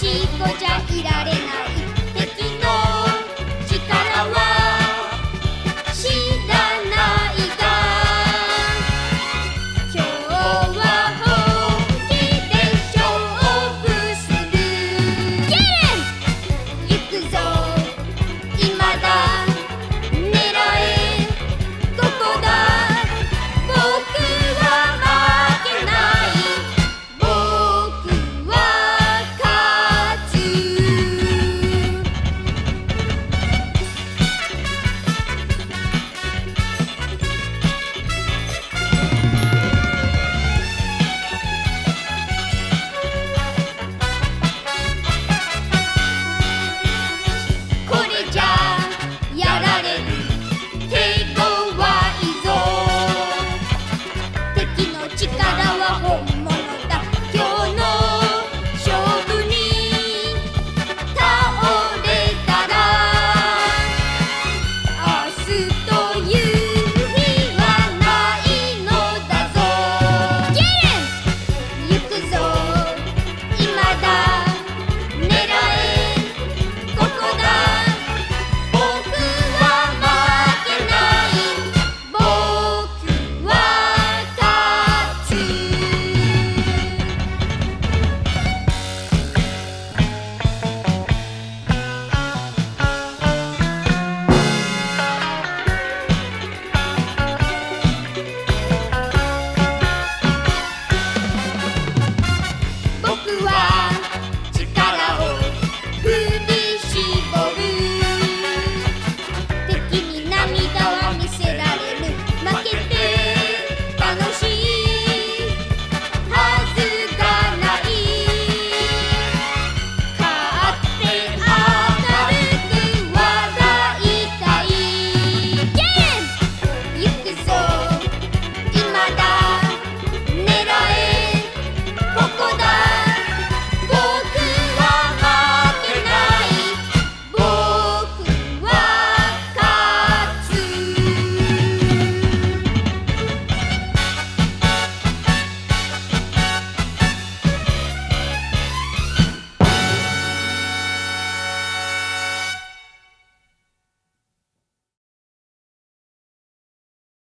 しいこじゃいられない